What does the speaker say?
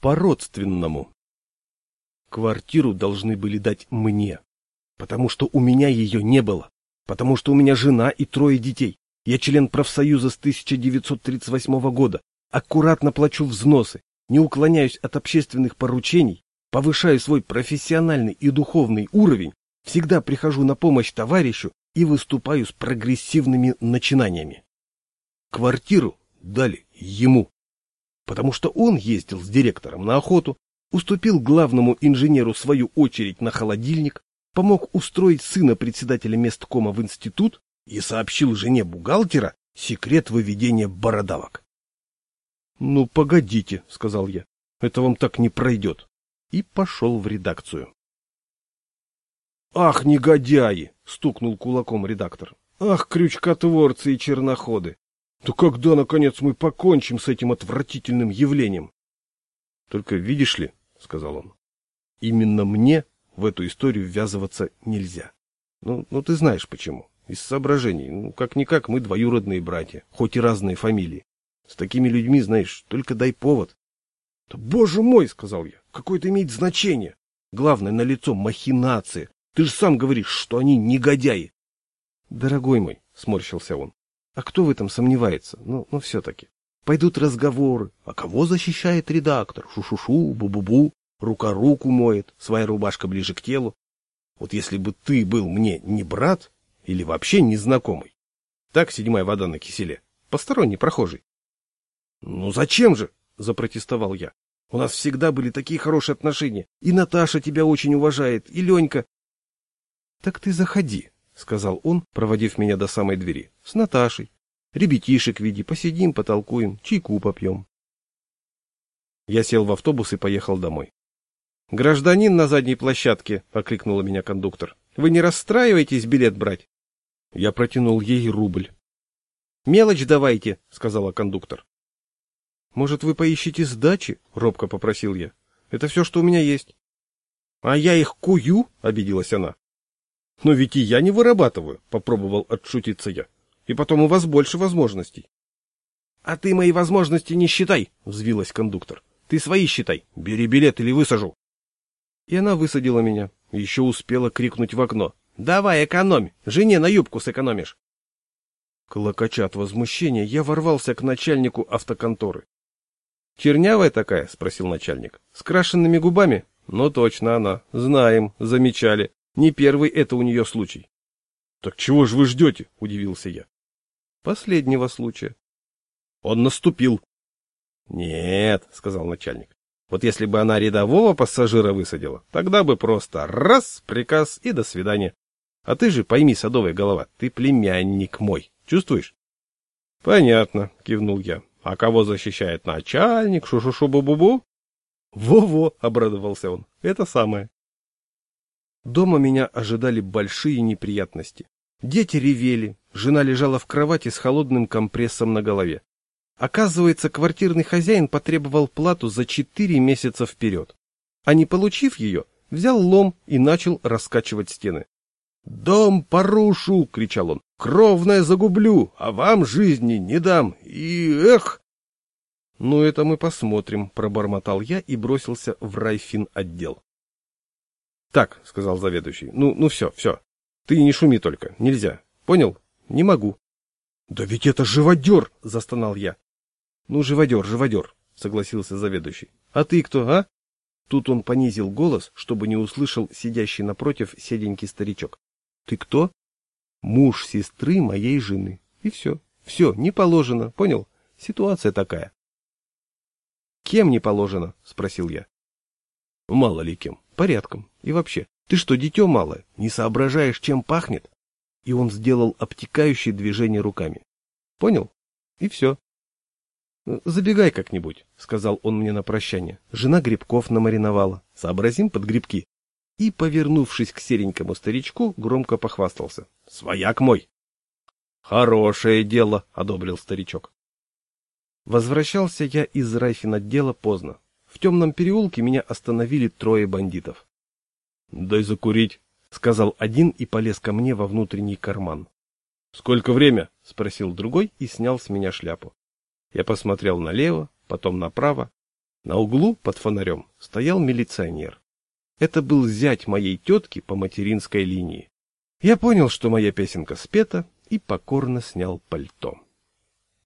по-родственному. Квартиру должны были дать мне, потому что у меня ее не было, потому что у меня жена и трое детей. Я член профсоюза с 1938 года, аккуратно плачу взносы, не уклоняюсь от общественных поручений, повышаю свой профессиональный и духовный уровень, всегда прихожу на помощь товарищу и выступаю с прогрессивными начинаниями. Квартиру дали ему, потому что он ездил с директором на охоту, уступил главному инженеру свою очередь на холодильник, помог устроить сына председателя месткома в институт и сообщил жене бухгалтера секрет выведения бородавок. — Ну, погодите, — сказал я, — это вам так не пройдет. И пошел в редакцию. — Ах, негодяи! — стукнул кулаком редактор. — Ах, крючкотворцы и черноходы! То когда, наконец, мы покончим с этим отвратительным явлением? — Только видишь ли, — сказал он, — именно мне в эту историю ввязываться нельзя. Ну, ну ты знаешь почему. Из соображений. Ну, как-никак мы двоюродные братья, хоть и разные фамилии. С такими людьми, знаешь, только дай повод. — Да, боже мой, — сказал я, — какое это имеет значение? Главное, на лицо махинация. Ты же сам говоришь, что они негодяи. — Дорогой мой, — сморщился он, а кто в этом сомневается? Ну, ну все-таки. Пойдут разговоры. А кого защищает редактор? Шу-шу-шу, бу-бу-бу, рука руку моет, своя рубашка ближе к телу. Вот если бы ты был мне не брат или вообще незнакомый. Так седьмая вода на киселе. Посторонний прохожий. Ну зачем же? Запротестовал я. У нас всегда были такие хорошие отношения. И Наташа тебя очень уважает, и Ленька. Так ты заходи, — сказал он, проводив меня до самой двери. — С Наташей. Ребятишек види, посидим, потолкуем, чайку попьем. Я сел в автобус и поехал домой. — Гражданин на задней площадке, — окликнула меня кондуктор. — Вы не расстраиваетесь билет брать? Я протянул ей рубль. — Мелочь давайте, — сказала кондуктор. — Может, вы поищите сдачи? — робко попросил я. — Это все, что у меня есть. — А я их кую, — обиделась она. Но ведь и я не вырабатываю, попробовал отшутиться я. И потом у вас больше возможностей. А ты мои возможности не считай, взвилась кондуктор. Ты свои считай. Бери билет или высажу. И она высадила меня. Еще успела крикнуть в окно. Давай, экономь. Жене на юбку сэкономишь. Клокоча от возмущения, я ворвался к начальнику автоконторы. «Чернявая такая?» — спросил начальник. «С крашенными губами?» «Ну, точно она. Знаем, замечали. Не первый это у нее случай. — Так чего же вы ждете? — удивился я. — Последнего случая. — Он наступил. — Нет, — сказал начальник. — Вот если бы она рядового пассажира высадила, тогда бы просто раз, приказ и до свидания. А ты же пойми, садовая голова, ты племянник мой. Чувствуешь? — Понятно, — кивнул я. — А кого защищает начальник? Шу-шу-шу-бу-бу-бу? Во-во, — обрадовался он. — Это самое. Дома меня ожидали большие неприятности. Дети ревели, жена лежала в кровати с холодным компрессом на голове. Оказывается, квартирный хозяин потребовал плату за четыре месяца вперед. А не получив ее, взял лом и начал раскачивать стены. «Дом порушу!» — кричал он. «Кровное загублю, а вам жизни не дам! И эх!» «Ну, это мы посмотрим», — пробормотал я и бросился в райфин отдел. Так, сказал заведующий. Ну, ну все, все. Ты не шуми только, нельзя. Понял? Не могу. Да ведь это живодер, застонал я. Ну, живодер, живодер, согласился заведующий. А ты кто, а? Тут он понизил голос, чтобы не услышал сидящий напротив седенький старичок. Ты кто? Муж сестры моей жены. И все. Все, не положено, понял? Ситуация такая. Кем не положено? Спросил я. Мало ли кем порядком. И вообще, ты что, дитё малое, не соображаешь, чем пахнет? И он сделал обтекающее движение руками. Понял? И все. Забегай как-нибудь, сказал он мне на прощание. Жена грибков намариновала. Сообразим под грибки. И, повернувшись к серенькому старичку, громко похвастался. Свояк мой! Хорошее дело, одобрил старичок. Возвращался я из райфин отдела поздно. В темном переулке меня остановили трое бандитов. — Дай закурить, — сказал один и полез ко мне во внутренний карман. — Сколько время? — спросил другой и снял с меня шляпу. Я посмотрел налево, потом направо. На углу под фонарем стоял милиционер. Это был зять моей тетки по материнской линии. Я понял, что моя песенка спета, и покорно снял пальто.